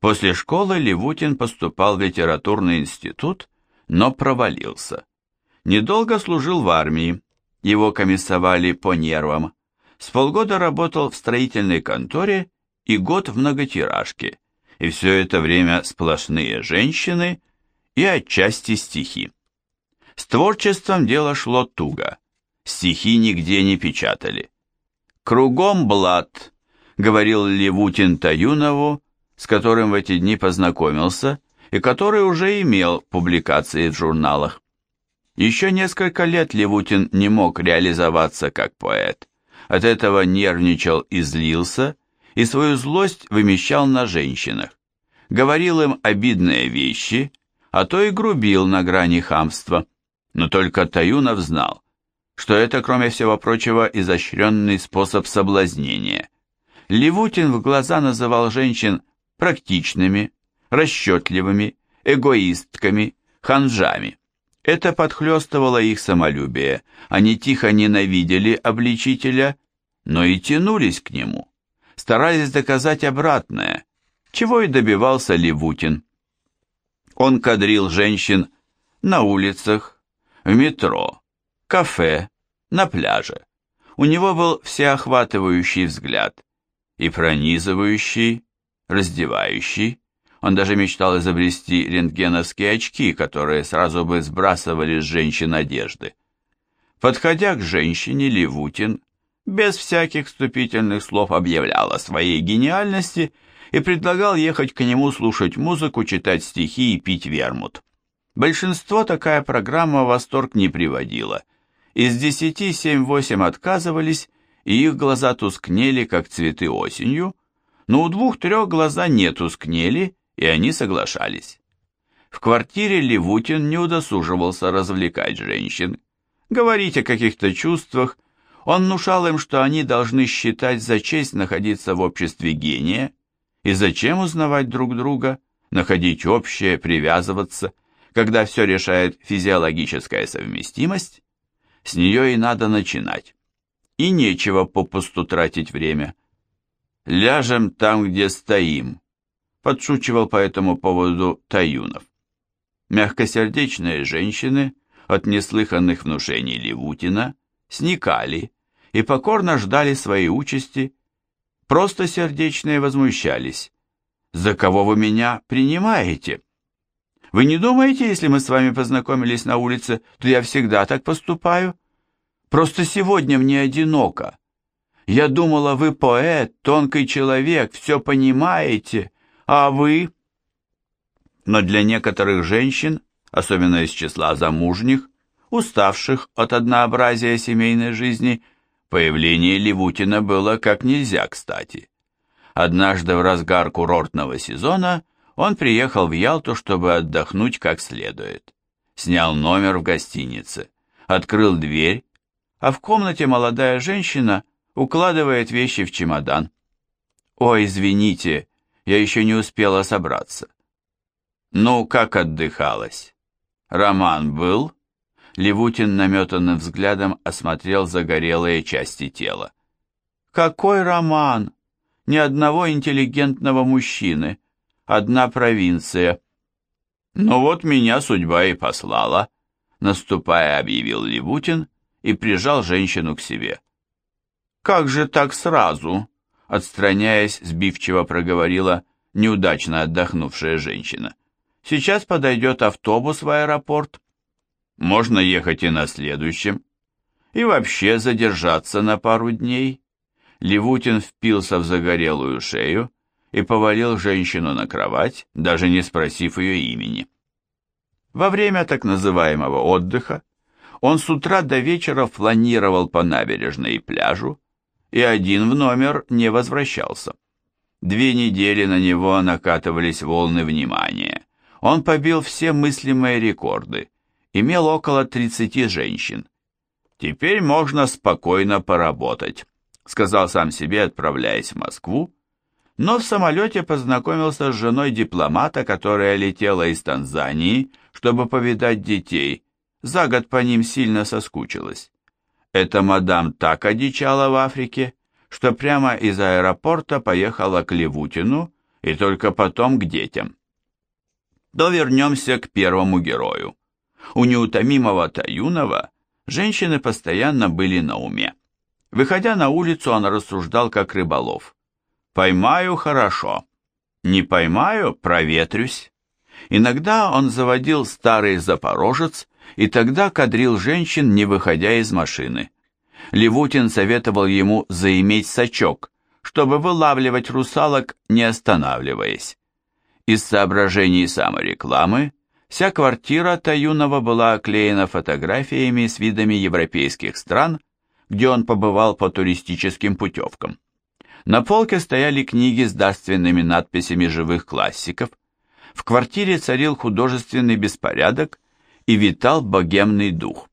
После школы Левутин поступал в литературный институт, но провалился. Недолго служил в армии, его комиссовали по нервам. С полгода работал в строительной конторе и год в многотиражке, и все это время сплошные женщины и отчасти стихи. С творчеством дело шло туго, стихи нигде не печатали. «Кругом блат», — говорил Левутин Таюнову, с которым в эти дни познакомился и который уже имел публикации в журналах. Еще несколько лет Левутин не мог реализоваться как поэт. От этого нервничал и злился, и свою злость вымещал на женщинах. Говорил им обидные вещи, а то и грубил на грани хамства. Но только Таюнов знал, что это, кроме всего прочего, изощренный способ соблазнения. Левутин в глаза называл женщин практичными, расчетливыми, эгоистками, ханжами. Это подхлестывало их самолюбие, они тихо ненавидели обличителя, но и тянулись к нему, старались доказать обратное, чего и добивался Левутин. Он кадрил женщин на улицах, в метро, кафе, на пляже. У него был всеохватывающий взгляд и пронизывающий, раздевающий. Он даже мечтал изобрести рентгеновские очки, которые сразу бы сбрасывали с женщин одежды. Подходя к женщине, Левутин без всяких вступительных слов объявлял о своей гениальности и предлагал ехать к нему слушать музыку, читать стихи и пить вермут. Большинство такая программа восторг не приводила. Из десяти семь-восемь отказывались, и их глаза тускнели, как цветы осенью, но у двух-трех глаза не тускнели, и они соглашались. В квартире Левутин не удосуживался развлекать женщин, говорить о каких-то чувствах, он внушал им, что они должны считать за честь находиться в обществе гения, и зачем узнавать друг друга, находить общее, привязываться, когда все решает физиологическая совместимость, с нее и надо начинать. И нечего попусту тратить время. «Ляжем там, где стоим», — подшучивал по этому поводу Таюнов. Мягкосердечные женщины от неслыханных внушений Левутина сникали и покорно ждали своей участи, просто сердечные возмущались. «За кого вы меня принимаете?» «Вы не думаете, если мы с вами познакомились на улице, то я всегда так поступаю? Просто сегодня мне одиноко. Я думала, вы поэт, тонкий человек, все понимаете, а вы...» Но для некоторых женщин, особенно из числа замужних, уставших от однообразия семейной жизни, появление Левутина было как нельзя кстати. Однажды в разгар курортного сезона он приехал в Ялту, чтобы отдохнуть как следует. Снял номер в гостинице, открыл дверь, а в комнате молодая женщина укладывает вещи в чемодан. «Ой, извините, я еще не успела собраться». «Ну, как отдыхалась?» «Роман был?» Левутин наметанным взглядом осмотрел загорелые части тела. «Какой роман? Ни одного интеллигентного мужчины. Одна провинция». «Ну вот меня судьба и послала», — наступая, объявил Левутин и прижал женщину к себе. «Как же так сразу?» — отстраняясь, сбивчиво проговорила неудачно отдохнувшая женщина. «Сейчас подойдет автобус в аэропорт». Можно ехать и на следующем. И вообще задержаться на пару дней. Левутин впился в загорелую шею и повалил женщину на кровать, даже не спросив ее имени. Во время так называемого отдыха он с утра до вечера фланировал по набережной и пляжу, и один в номер не возвращался. Две недели на него накатывались волны внимания. Он побил все мыслимые рекорды, имел около 30 женщин. «Теперь можно спокойно поработать», — сказал сам себе, отправляясь в Москву, но в самолете познакомился с женой дипломата, которая летела из Танзании, чтобы повидать детей, за год по ним сильно соскучилась. Эта мадам так одичала в Африке, что прямо из аэропорта поехала к Левутину и только потом к детям. Но вернемся к первому герою. У неутомимого Таюнова женщины постоянно были на уме. Выходя на улицу, он рассуждал как рыболов. «Поймаю – хорошо, не поймаю – проветрюсь». Иногда он заводил старый запорожец и тогда кадрил женщин, не выходя из машины. Левутин советовал ему заиметь сачок, чтобы вылавливать русалок, не останавливаясь. Из соображений саморекламы вся квартира Таюнова была оклеена фотографиями с видами европейских стран, где он побывал по туристическим путевкам. На полке стояли книги с дарственными надписями живых классиков, в квартире царил художественный беспорядок и витал богемный дух.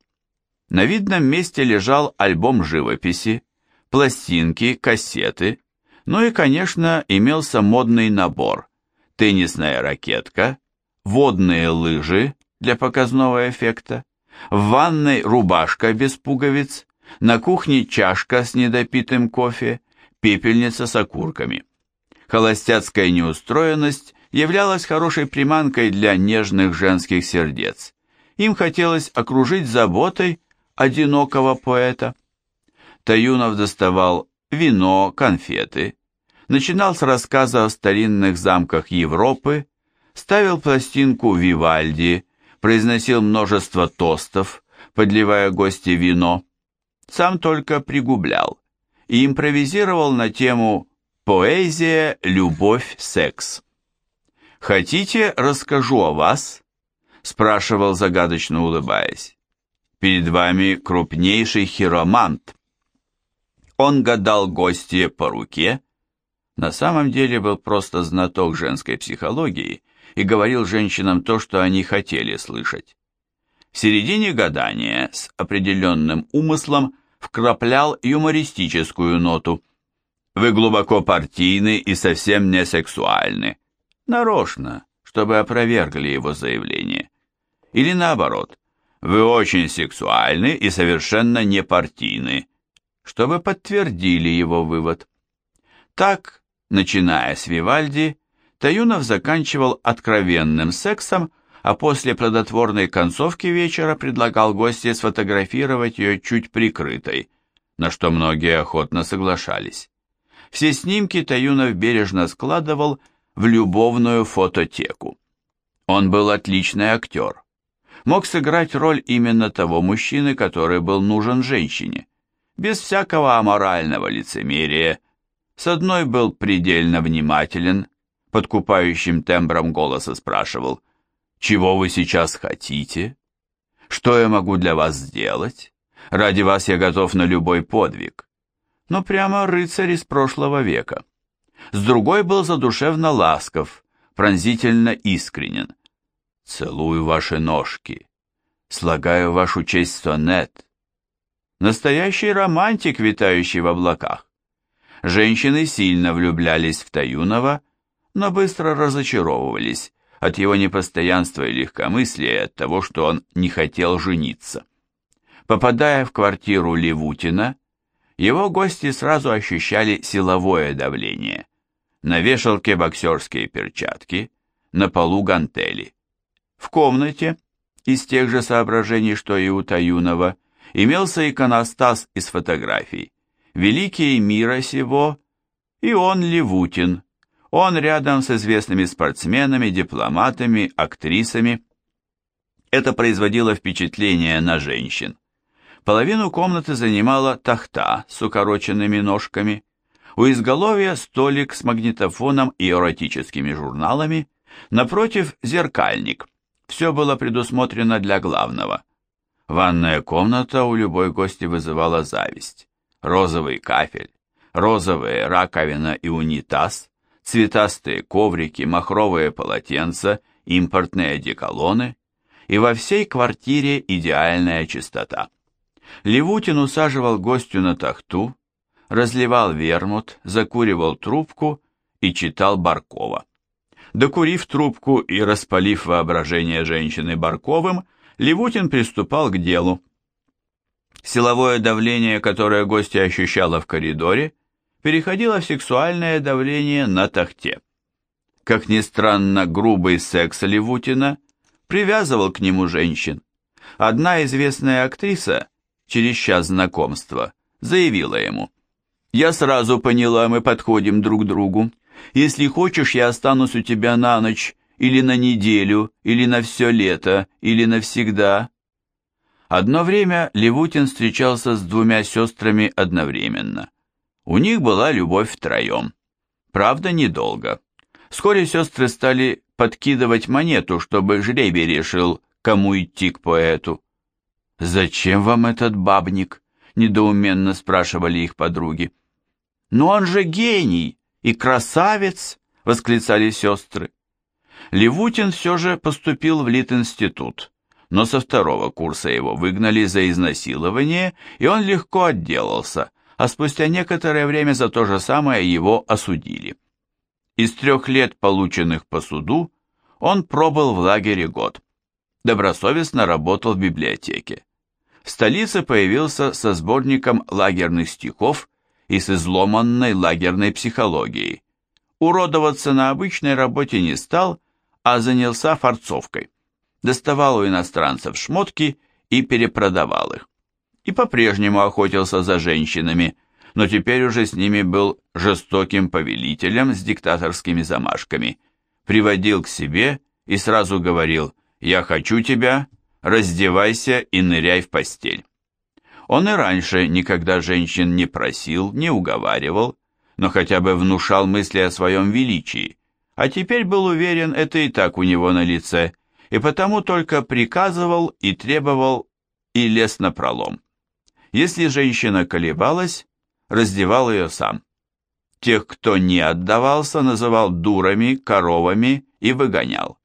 На видном месте лежал альбом живописи, пластинки, кассеты, ну и, конечно, имелся модный набор, теннисная ракетка, водные лыжи для показного эффекта, в ванной рубашка без пуговиц, на кухне чашка с недопитым кофе, пепельница с окурками. Холостяцкая неустроенность являлась хорошей приманкой для нежных женских сердец. Им хотелось окружить заботой одинокого поэта. Таюнов доставал вино, конфеты, начинал с рассказа о старинных замках Европы, ставил пластинку Вивальди, произносил множество тостов, подливая гости вино, сам только пригублял и импровизировал на тему «Поэзия, любовь, секс». «Хотите, расскажу о вас?» – спрашивал загадочно улыбаясь. «Перед вами крупнейший хиромант». Он гадал гостье по руке, на самом деле был просто знаток женской психологии и говорил женщинам то, что они хотели слышать. В середине гадания с определенным умыслом вкраплял юмористическую ноту. «Вы глубоко партийны и совсем не сексуальны», нарочно, чтобы опровергли его заявление. Или наоборот, вы очень сексуальны и совершенно не партийны, чтобы подтвердили его вывод. Так, начиная с Вивальди, Таюнов заканчивал откровенным сексом, а после плодотворной концовки вечера предлагал гостье сфотографировать ее чуть прикрытой, на что многие охотно соглашались. Все снимки Таюнов бережно складывал в любовную фототеку. Он был отличный актер. Мог сыграть роль именно того мужчины, который был нужен женщине. Без всякого аморального лицемерия. С одной был предельно внимателен, подкупающим тембром голоса спрашивал, «Чего вы сейчас хотите? Что я могу для вас сделать? Ради вас я готов на любой подвиг». Но прямо рыцарь из прошлого века с другой был задушевно ласков, пронзительно искренен. «Целую ваши ножки, слагаю вашу честь сонет». Настоящий романтик, витающий в облаках. Женщины сильно влюблялись в Таюнова, но быстро разочаровывались от его непостоянства и легкомыслия от того, что он не хотел жениться. Попадая в квартиру Левутина, его гости сразу ощущали силовое давление. На вешалке боксерские перчатки, на полу гантели. В комнате, из тех же соображений, что и у Таюнова, имелся иконостас из фотографий. Великий мира сего, и он Левутин. Он рядом с известными спортсменами, дипломатами, актрисами. Это производило впечатление на женщин. Половину комнаты занимала тахта с укороченными ножками. У изголовья столик с магнитофоном и эротическими журналами. Напротив зеркальник. Все было предусмотрено для главного. Ванная комната у любой гости вызывала зависть. Розовый кафель, розовая раковина и унитаз, цветастые коврики, махровые полотенца, импортные одеколоны. И во всей квартире идеальная чистота. Левутин усаживал гостю на тахту, разливал вермут, закуривал трубку и читал Баркова. Докурив трубку и распалив воображение женщины Барковым, Левутин приступал к делу. Силовое давление, которое гостья ощущала в коридоре, переходило в сексуальное давление на тахте. Как ни странно, грубый секс Левутина привязывал к нему женщин. Одна известная актриса, через час знакомства, заявила ему, «Я сразу поняла, мы подходим друг другу. Если хочешь, я останусь у тебя на ночь, или на неделю, или на все лето, или навсегда». Одно время Левутин встречался с двумя сестрами одновременно. У них была любовь втроем. Правда, недолго. Вскоре сестры стали подкидывать монету, чтобы жребий решил, кому идти к поэту. «Зачем вам этот бабник?» — недоуменно спрашивали их подруги. «Но он же гений и красавец!» — восклицали сестры. Левутин все же поступил в Литинститут, но со второго курса его выгнали за изнасилование, и он легко отделался, а спустя некоторое время за то же самое его осудили. Из трех лет, полученных по суду, он пробыл в лагере год. Добросовестно работал в библиотеке. В столице появился со сборником лагерных стихов и с изломанной лагерной психологией. Уродоваться на обычной работе не стал, а занялся форцовкой. Доставал у иностранцев шмотки и перепродавал их. И по-прежнему охотился за женщинами – но теперь уже с ними был жестоким повелителем с диктаторскими замашками, приводил к себе и сразу говорил «Я хочу тебя, раздевайся и ныряй в постель». Он и раньше никогда женщин не просил, не уговаривал, но хотя бы внушал мысли о своем величии, а теперь был уверен, это и так у него на лице, и потому только приказывал и требовал и лез на пролом. Если женщина колебалась, раздевал ее сам. Тех, кто не отдавался, называл дурами, коровами и выгонял.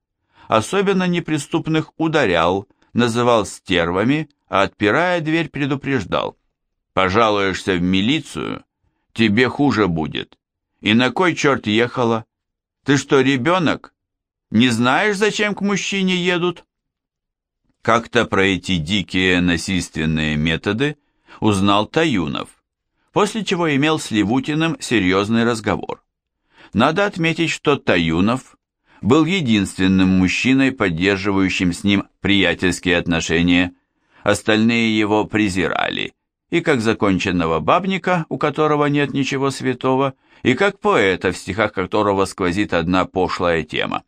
Особенно неприступных ударял, называл стервами, а отпирая дверь предупреждал. «Пожалуешься в милицию, тебе хуже будет. И на кой черт ехала? Ты что, ребенок? Не знаешь, зачем к мужчине едут?» Как-то про эти дикие насильственные методы узнал Таюнов – после чего имел с Левутиным серьезный разговор. Надо отметить, что Таюнов был единственным мужчиной, поддерживающим с ним приятельские отношения. Остальные его презирали, и как законченного бабника, у которого нет ничего святого, и как поэта, в стихах которого сквозит одна пошлая тема.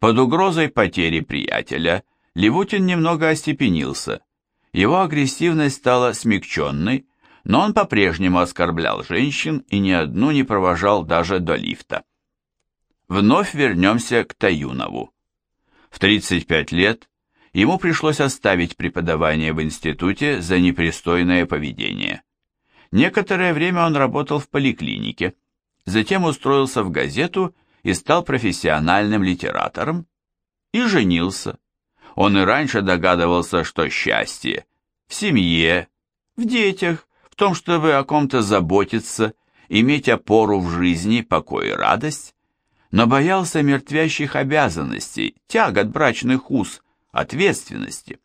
Под угрозой потери приятеля Левутин немного остепенился. Его агрессивность стала смягченной, но он по-прежнему оскорблял женщин и ни одну не провожал даже до лифта. Вновь вернемся к Таюнову. В 35 лет ему пришлось оставить преподавание в институте за непристойное поведение. Некоторое время он работал в поликлинике, затем устроился в газету и стал профессиональным литератором, и женился. Он и раньше догадывался, что счастье в семье, в детях, том, чтобы о ком-то заботиться, иметь опору в жизни, покой и радость, но боялся мертвящих обязанностей, тягот брачных уз, ответственности.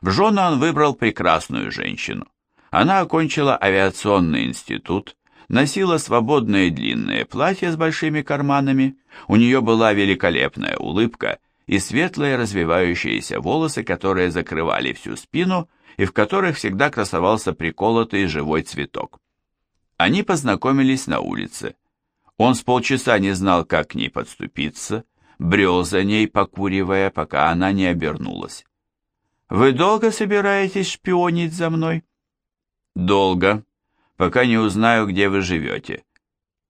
В жены он выбрал прекрасную женщину. Она окончила авиационный институт, носила свободное длинное платье с большими карманами, у нее была великолепная улыбка и светлые развивающиеся волосы, которые закрывали всю спину и в которых всегда красовался приколотый живой цветок. Они познакомились на улице. Он с полчаса не знал, как к ней подступиться, брел за ней, покуривая, пока она не обернулась. «Вы долго собираетесь шпионить за мной?» «Долго, пока не узнаю, где вы живете.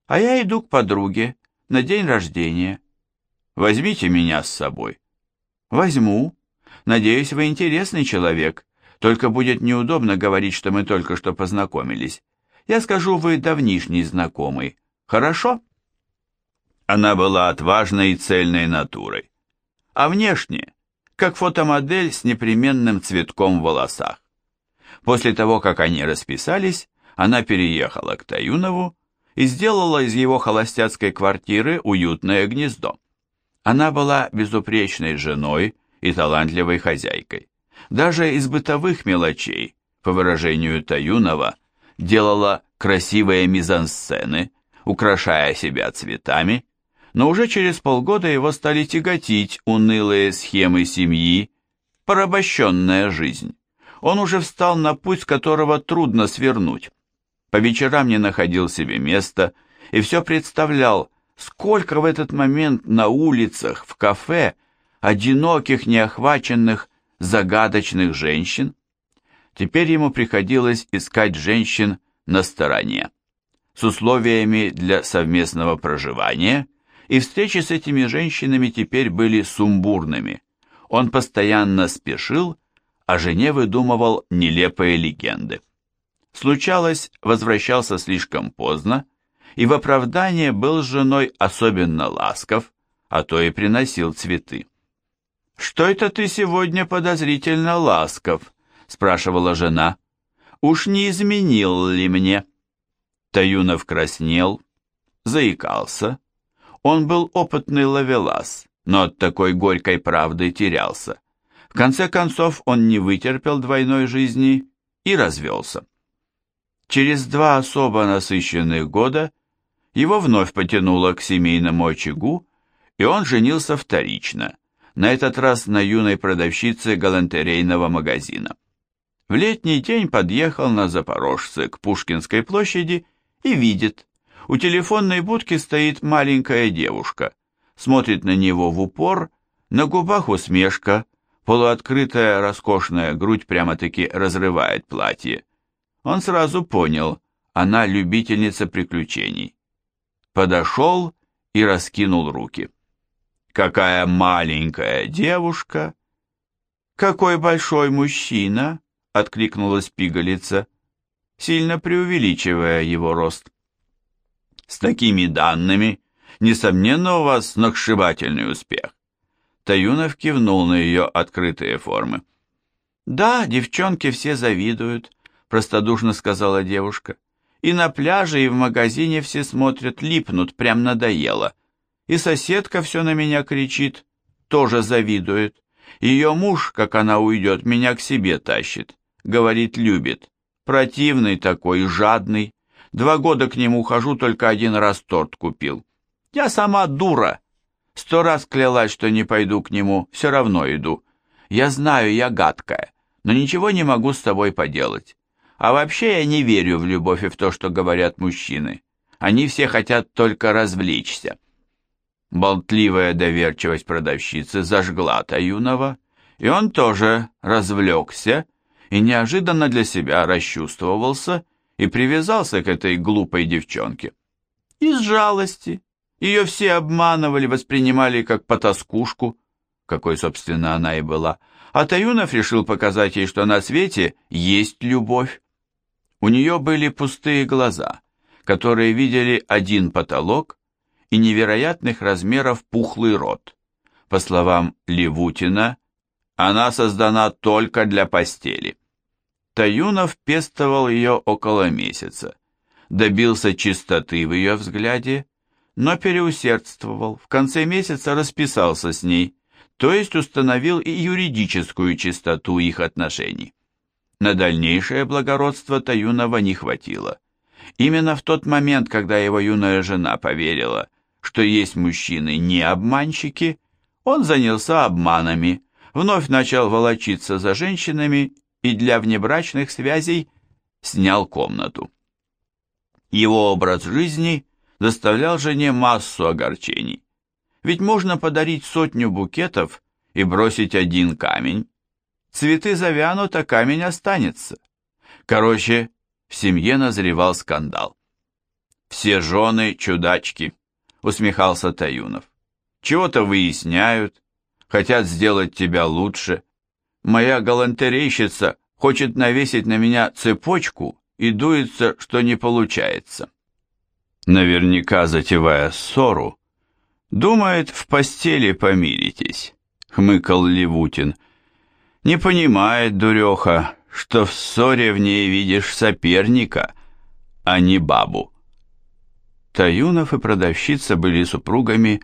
А я иду к подруге на день рождения. Возьмите меня с собой». «Возьму. Надеюсь, вы интересный человек, только будет неудобно говорить, что мы только что познакомились. Я скажу, вы давнишний знакомый. Хорошо?» Она была отважной и цельной натурой. А внешне, как фотомодель с непременным цветком в волосах. После того, как они расписались, она переехала к Таюнову и сделала из его холостяцкой квартиры уютное гнездо. Она была безупречной женой и талантливой хозяйкой даже из бытовых мелочей, по выражению Таюнова, делала красивые мизансцены, украшая себя цветами, но уже через полгода его стали тяготить унылые схемы семьи, порабощенная жизнь. Он уже встал на путь, с которого трудно свернуть. По вечерам не находил себе места и все представлял, сколько в этот момент на улицах, в кафе, одиноких, неохваченных, загадочных женщин. Теперь ему приходилось искать женщин на стороне, с условиями для совместного проживания, и встречи с этими женщинами теперь были сумбурными. Он постоянно спешил, а жене выдумывал нелепые легенды. Случалось, возвращался слишком поздно, и в оправдание был с женой особенно ласков, а то и приносил цветы. «Что это ты сегодня подозрительно ласков?» — спрашивала жена. «Уж не изменил ли мне?» Таюнов краснел, заикался. Он был опытный ловелас, но от такой горькой правды терялся. В конце концов он не вытерпел двойной жизни и развелся. Через два особо насыщенных года его вновь потянуло к семейному очагу, и он женился вторично, на этот раз на юной продавщице галантерейного магазина. В летний день подъехал на Запорожце к Пушкинской площади и видит, у телефонной будки стоит маленькая девушка, смотрит на него в упор, на губах усмешка, полуоткрытая роскошная грудь прямо-таки разрывает платье. Он сразу понял, она любительница приключений. Подошел и раскинул руки. Какая маленькая девушка! Какой большой мужчина! Откликнулась пигалица, сильно преувеличивая его рост. С такими данными, несомненно, у вас сногсшибательный успех. Таюнов кивнул на ее открытые формы. «Да, девчонки все завидуют простодушно сказала девушка. И на пляже, и в магазине все смотрят, липнут, прям надоело. И соседка все на меня кричит, тоже завидует. Ее муж, как она уйдет, меня к себе тащит. Говорит, любит. Противный такой, жадный. Два года к нему хожу, только один раз торт купил. Я сама дура. Сто раз клялась, что не пойду к нему, все равно иду. Я знаю, я гадкая, но ничего не могу с тобой поделать. А вообще я не верю в любовь и в то, что говорят мужчины. Они все хотят только развлечься. Болтливая доверчивость продавщицы зажгла Таюнова, и он тоже развлекся и неожиданно для себя расчувствовался и привязался к этой глупой девчонке. Из жалости. Ее все обманывали, воспринимали как потаскушку, какой, собственно, она и была. А Таюнов решил показать ей, что на свете есть любовь. У нее были пустые глаза, которые видели один потолок и невероятных размеров пухлый рот. По словам Левутина, она создана только для постели. Таюнов пестовал ее около месяца, добился чистоты в ее взгляде, но переусердствовал, в конце месяца расписался с ней, то есть установил и юридическую чистоту их отношений. На дальнейшее благородство Таюнова не хватило. Именно в тот момент, когда его юная жена поверила, что есть мужчины не обманщики, он занялся обманами, вновь начал волочиться за женщинами и для внебрачных связей снял комнату. Его образ жизни доставлял жене массу огорчений. Ведь можно подарить сотню букетов и бросить один камень, Цветы завянут, а камень останется. Короче, в семье назревал скандал. «Все жены чудачки», — усмехался Таюнов. «Чего-то выясняют, хотят сделать тебя лучше. Моя галантерейщица хочет навесить на меня цепочку и дуется, что не получается». Наверняка, затевая ссору, думает, в постели помиритесь, хмыкал Левутин. Не понимает, дуреха, что в ссоре в ней видишь соперника, а не бабу. Таюнов и продавщица были супругами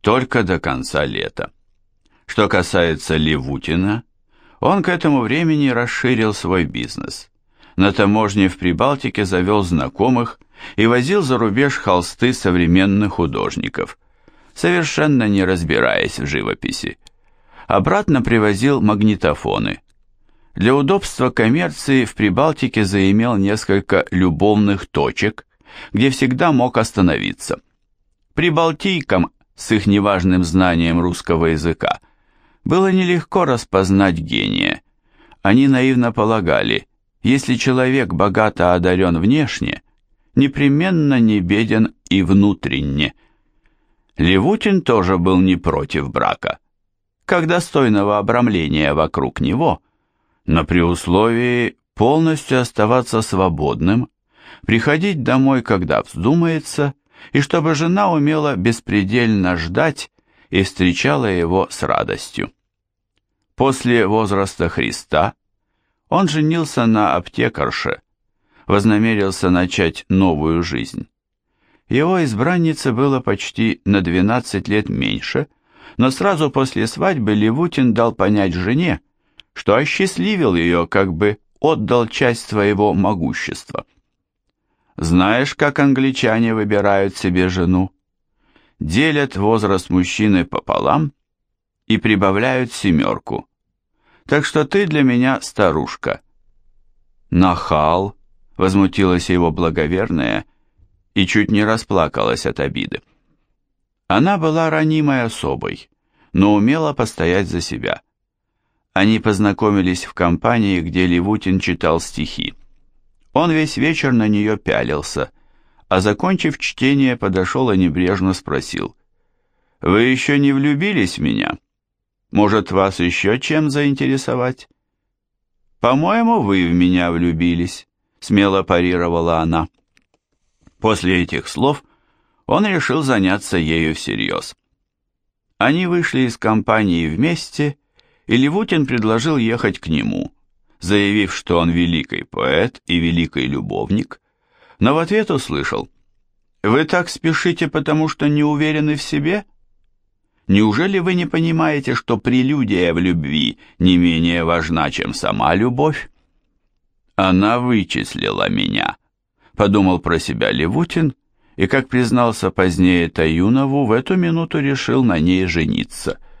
только до конца лета. Что касается Левутина, он к этому времени расширил свой бизнес. На таможне в Прибалтике завел знакомых и возил за рубеж холсты современных художников. совершенно не разбираясь в живописи. Обратно привозил магнитофоны. Для удобства коммерции в Прибалтике заимел несколько любовных точек, где всегда мог остановиться. Прибалтийкам с их неважным знанием русского языка было нелегко распознать гения. Они наивно полагали, если человек богато одарен внешне, непременно не беден и внутренне. Левутин тоже был не против брака, как достойного обрамления вокруг него, но при условии полностью оставаться свободным, приходить домой, когда вздумается, и чтобы жена умела беспредельно ждать и встречала его с радостью. После возраста Христа он женился на аптекарше, вознамерился начать новую жизнь. Его избраннице было почти на 12 лет меньше, но сразу после свадьбы Левутин дал понять жене, что осчастливил ее, как бы отдал часть своего могущества. Знаешь, как англичане выбирают себе жену? Делят возраст мужчины пополам и прибавляют семерку так что ты для меня старушка». «Нахал!» — возмутилась его благоверная и чуть не расплакалась от обиды. Она была ранимой особой, но умела постоять за себя. Они познакомились в компании, где Левутин читал стихи. Он весь вечер на нее пялился, а закончив чтение, подошел и небрежно спросил, «Вы еще не влюбились в меня?» Может, вас еще чем заинтересовать?» «По-моему, вы в меня влюбились», — смело парировала она. После этих слов он решил заняться ею всерьез. Они вышли из компании вместе, и Левутин предложил ехать к нему, заявив, что он великий поэт и великий любовник, но в ответ услышал «Вы так спешите, потому что не уверены в себе?» Неужели вы не понимаете, что прелюдия в любви не менее важна, чем сама любовь? Она вычислила меня, подумал про себя Левутин, и, как признался позднее Таюнову, в эту минуту решил на ней жениться –